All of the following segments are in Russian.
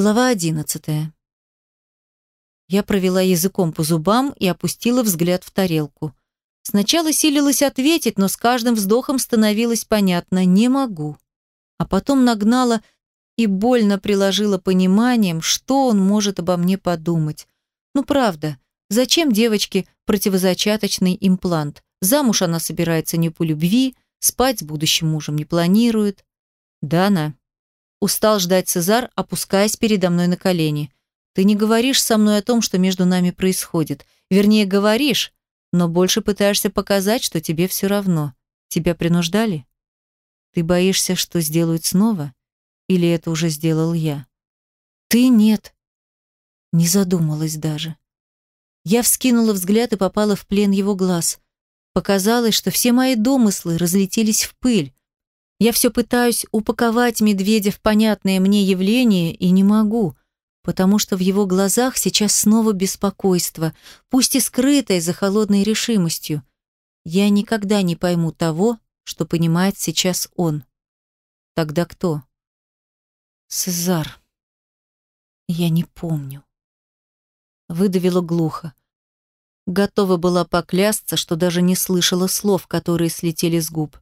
Глава одиннадцатая. Я провела языком по зубам и опустила взгляд в тарелку. Сначала силилась ответить, но с каждым вздохом становилось понятно «не могу». А потом нагнала и больно приложила пониманием, что он может обо мне подумать. Ну правда, зачем девочке противозачаточный имплант? Замуж она собирается не по любви, спать с будущим мужем не планирует. Дана. Устал ждать Цезар, опускаясь передо мной на колени. Ты не говоришь со мной о том, что между нами происходит. Вернее, говоришь, но больше пытаешься показать, что тебе все равно. Тебя принуждали? Ты боишься, что сделают снова? Или это уже сделал я? Ты нет. Не задумалась даже. Я вскинула взгляд и попала в плен его глаз. Показалось, что все мои домыслы разлетелись в пыль. Я все пытаюсь упаковать медведя в понятное мне явление и не могу, потому что в его глазах сейчас снова беспокойство, пусть и скрытое за холодной решимостью. Я никогда не пойму того, что понимает сейчас он. Тогда кто? Сезар. Я не помню. Выдавила глухо. Готова была поклясться, что даже не слышала слов, которые слетели с губ.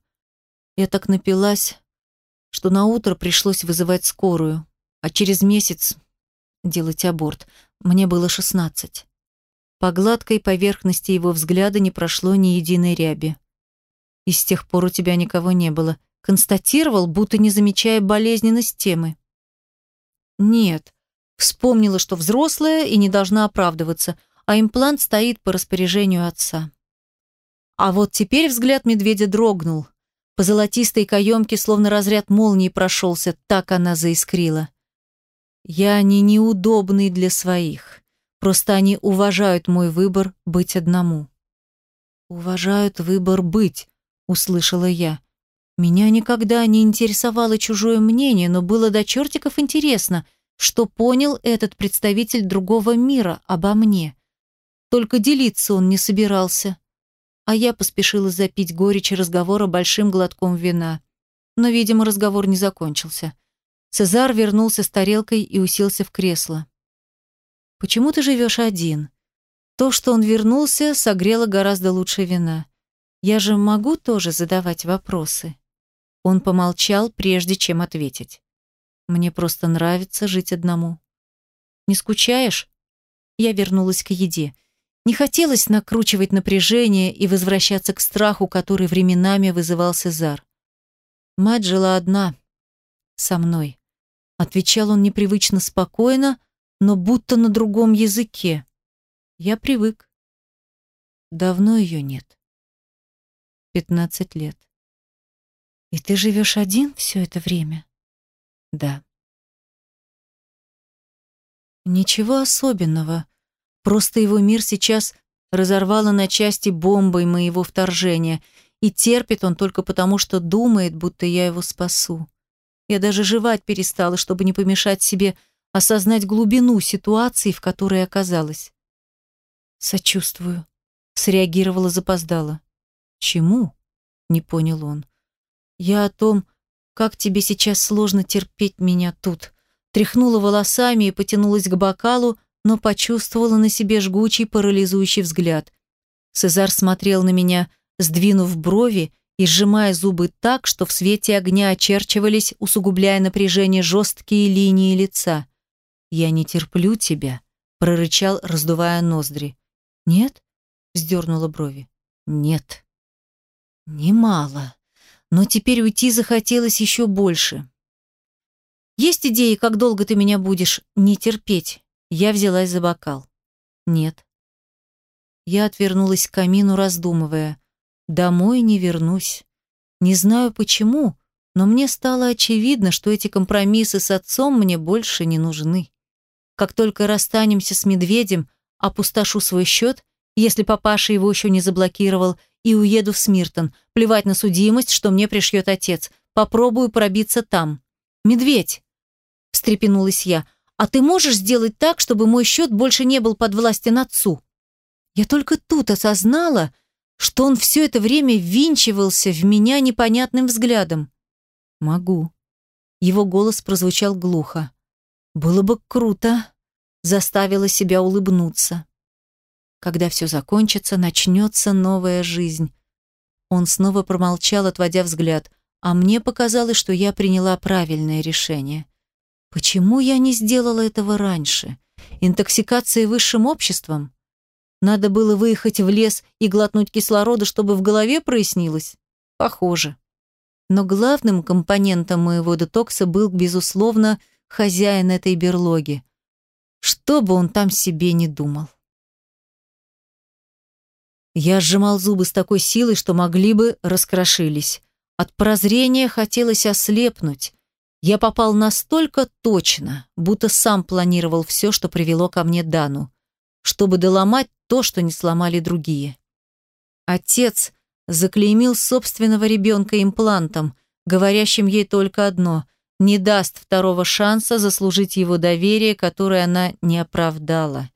Я так напилась, что на утро пришлось вызывать скорую, а через месяц делать аборт. Мне было шестнадцать. По гладкой поверхности его взгляда не прошло ни единой ряби. И с тех пор у тебя никого не было. Констатировал, будто не замечая болезненность темы. Нет. Вспомнила, что взрослая и не должна оправдываться, а имплант стоит по распоряжению отца. А вот теперь взгляд медведя дрогнул, по золотистой каемке словно разряд молнии прошелся, так она заискрила. Я не неудобный для своих. Просто они уважают мой выбор быть одному. Уважают выбор быть, услышала я. Меня никогда не интересовало чужое мнение, но было до чертиков интересно, что понял этот представитель другого мира обо мне. Только делиться он не собирался а я поспешила запить горечь разговора большим глотком вина. Но, видимо, разговор не закончился. Цезар вернулся с тарелкой и уселся в кресло. «Почему ты живешь один?» То, что он вернулся, согрело гораздо лучше вина. Я же могу тоже задавать вопросы. Он помолчал, прежде чем ответить. Мне просто нравится жить одному. Не скучаешь? Я вернулась к еде. Не хотелось накручивать напряжение и возвращаться к страху, который временами вызывал Сезар. Мать жила одна, со мной. Отвечал он непривычно спокойно, но будто на другом языке. Я привык. Давно ее нет. Пятнадцать лет. И ты живешь один все это время? Да. Ничего особенного. Просто его мир сейчас разорвало на части бомбой моего вторжения, и терпит он только потому, что думает, будто я его спасу. Я даже жевать перестала, чтобы не помешать себе осознать глубину ситуации, в которой оказалась. «Сочувствую», — среагировала запоздала. «Чему?» — не понял он. «Я о том, как тебе сейчас сложно терпеть меня тут». Тряхнула волосами и потянулась к бокалу, но почувствовала на себе жгучий парализующий взгляд. Цезар смотрел на меня, сдвинув брови и сжимая зубы так, что в свете огня очерчивались, усугубляя напряжение жесткие линии лица. «Я не терплю тебя», — прорычал, раздувая ноздри. «Нет?» — вздернула брови. «Нет». «Немало. Но теперь уйти захотелось еще больше». «Есть идеи, как долго ты меня будешь не терпеть?» Я взялась за бокал. Нет. Я отвернулась к камину, раздумывая. Домой не вернусь. Не знаю почему, но мне стало очевидно, что эти компромиссы с отцом мне больше не нужны. Как только расстанемся с медведем, опустошу свой счет, если папаша его еще не заблокировал, и уеду в Смиртон. Плевать на судимость, что мне пришьет отец. Попробую пробиться там. «Медведь!» – встрепенулась я. А ты можешь сделать так, чтобы мой счет больше не был подвластен отцу? Я только тут осознала, что он все это время ввинчивался в меня непонятным взглядом. Могу. Его голос прозвучал глухо. Было бы круто, заставила себя улыбнуться. Когда все закончится, начнется новая жизнь. Он снова промолчал, отводя взгляд, а мне показалось, что я приняла правильное решение. Почему я не сделала этого раньше? Интоксикация высшим обществом? Надо было выехать в лес и глотнуть кислорода, чтобы в голове прояснилось? Похоже. Но главным компонентом моего детокса был, безусловно, хозяин этой берлоги. Что бы он там себе не думал. Я сжимал зубы с такой силой, что могли бы раскрошились. От прозрения хотелось ослепнуть. Я попал настолько точно, будто сам планировал все, что привело ко мне Дану, чтобы доломать то, что не сломали другие. Отец заклеймил собственного ребенка имплантом, говорящим ей только одно – не даст второго шанса заслужить его доверие, которое она не оправдала.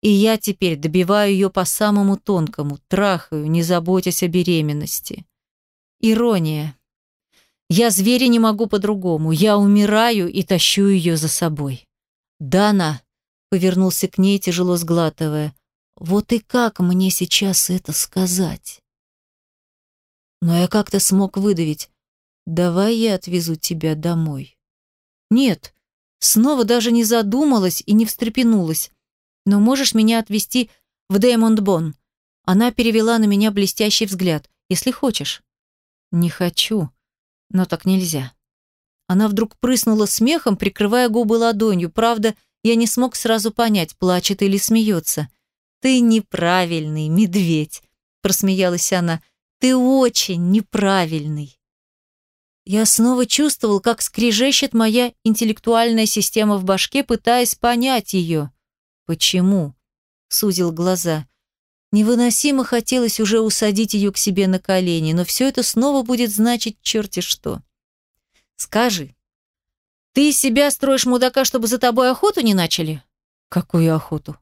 И я теперь добиваю ее по самому тонкому, трахаю, не заботясь о беременности. Ирония. Я зверя не могу по-другому. Я умираю и тащу ее за собой. Дана повернулся к ней, тяжело сглатывая. Вот и как мне сейчас это сказать? Но я как-то смог выдавить. Давай я отвезу тебя домой. Нет, снова даже не задумалась и не встрепенулась. Но можешь меня отвезти в Деймонд-Бон? Она перевела на меня блестящий взгляд. Если хочешь. Не хочу. Но так нельзя. Она вдруг прыснула смехом, прикрывая губы ладонью. Правда, я не смог сразу понять, плачет или смеется. «Ты неправильный, медведь», – просмеялась она. «Ты очень неправильный». Я снова чувствовал, как скрежещет моя интеллектуальная система в башке, пытаясь понять ее. «Почему?» – сузил глаза. Невыносимо хотелось уже усадить ее к себе на колени, но все это снова будет значить черти что. «Скажи, ты себя строишь мудака, чтобы за тобой охоту не начали?» «Какую охоту?»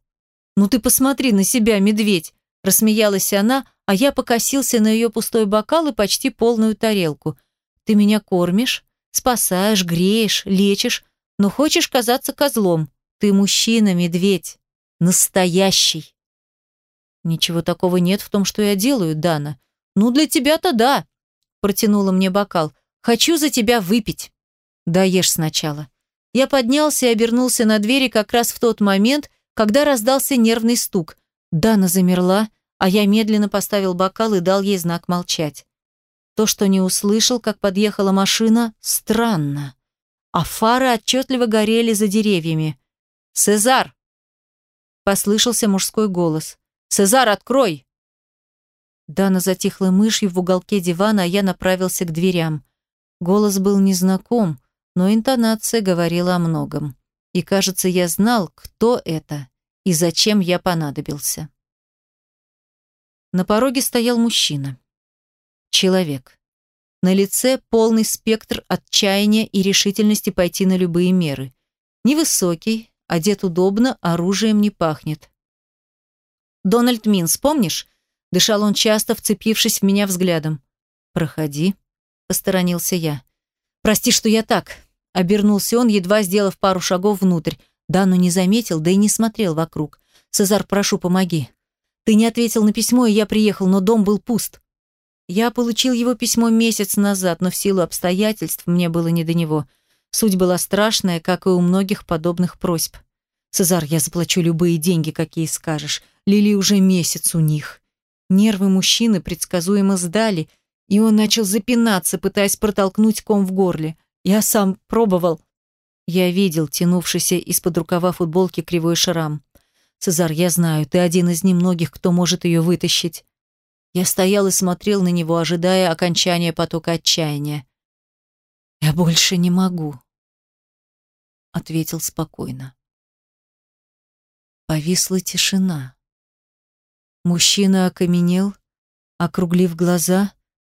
«Ну ты посмотри на себя, медведь!» Рассмеялась она, а я покосился на ее пустой бокал и почти полную тарелку. «Ты меня кормишь, спасаешь, греешь, лечишь, но хочешь казаться козлом. Ты мужчина, медведь. Настоящий. Ничего такого нет в том, что я делаю, Дана. Ну, для тебя-то да. Протянула мне бокал. Хочу за тебя выпить. Да ешь сначала. Я поднялся и обернулся на двери как раз в тот момент, когда раздался нервный стук. Дана замерла, а я медленно поставил бокал и дал ей знак молчать. То, что не услышал, как подъехала машина, странно. А фары отчетливо горели за деревьями. «Сезар!» Послышался мужской голос. «Сезар, открой!» Дана затихла мышью в уголке дивана, а я направился к дверям. Голос был незнаком, но интонация говорила о многом. И, кажется, я знал, кто это и зачем я понадобился. На пороге стоял мужчина. Человек. На лице полный спектр отчаяния и решительности пойти на любые меры. Невысокий, Одет удобно, оружием не пахнет. «Дональд Минс, помнишь?» Дышал он часто, вцепившись в меня взглядом. «Проходи», — посторонился я. «Прости, что я так», — обернулся он, едва сделав пару шагов внутрь. Дану не заметил, да и не смотрел вокруг. «Цезар, прошу, помоги. Ты не ответил на письмо, и я приехал, но дом был пуст. Я получил его письмо месяц назад, но в силу обстоятельств мне было не до него. Суть была страшная, как и у многих подобных просьб. «Цезар, я заплачу любые деньги, какие скажешь. Лили уже месяц у них». Нервы мужчины предсказуемо сдали, и он начал запинаться, пытаясь протолкнуть ком в горле. Я сам пробовал. Я видел тянувшийся из-под рукава футболки кривой шрам. «Цезар, я знаю, ты один из немногих, кто может ее вытащить». Я стоял и смотрел на него, ожидая окончания потока отчаяния. «Я больше не могу», ответил спокойно. Повисла тишина. Мужчина окаменел, округлив глаза,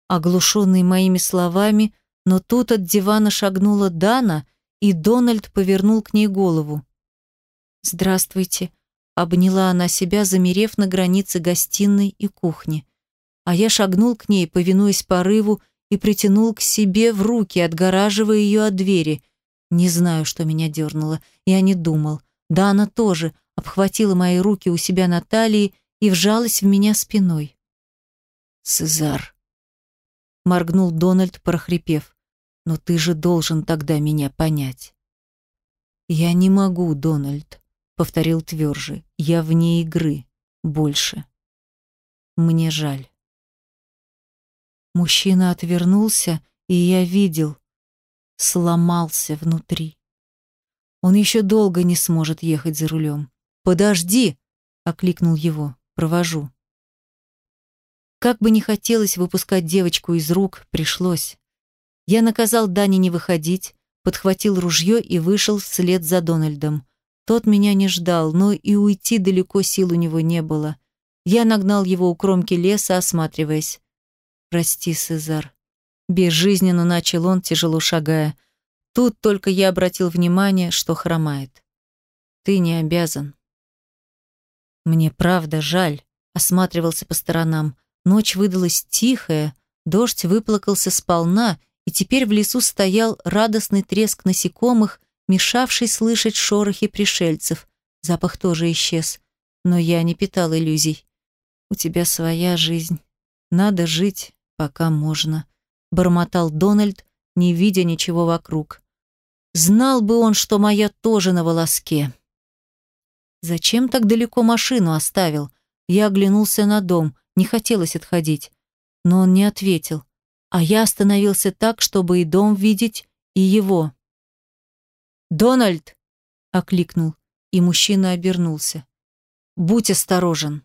оглушенный моими словами, но тут от дивана шагнула Дана, и Дональд повернул к ней голову. «Здравствуйте», — обняла она себя, замерев на границе гостиной и кухни. А я шагнул к ней, повинуясь порыву, и притянул к себе в руки, отгораживая ее от двери. Не знаю, что меня дернуло. Я не думал. Да, она тоже обхватила мои руки у себя на талии и вжалась в меня спиной. «Сезар», — моргнул Дональд, прохрипев, «но ты же должен тогда меня понять». «Я не могу, Дональд», — повторил тверже, «я вне игры. Больше. Мне жаль». Мужчина отвернулся, и я видел, сломался внутри. Он еще долго не сможет ехать за рулем. «Подожди!» — окликнул его. «Провожу». Как бы не хотелось выпускать девочку из рук, пришлось. Я наказал Дане не выходить, подхватил ружье и вышел вслед за Дональдом. Тот меня не ждал, но и уйти далеко сил у него не было. Я нагнал его у кромки леса, осматриваясь. «Прости, Сезар». Безжизненно начал он, тяжело шагая. Тут только я обратил внимание, что хромает. «Ты не обязан». Мне правда жаль, осматривался по сторонам. Ночь выдалась тихая, дождь выплакался сполна, и теперь в лесу стоял радостный треск насекомых, мешавший слышать шорохи пришельцев. Запах тоже исчез, но я не питал иллюзий. У тебя своя жизнь. Надо жить, пока можно, бормотал Дональд, не видя ничего вокруг. Знал бы он, что моя тоже на волоске. Зачем так далеко машину оставил? Я оглянулся на дом, не хотелось отходить. Но он не ответил. А я остановился так, чтобы и дом видеть, и его. «Дональд!» — окликнул, и мужчина обернулся. «Будь осторожен!»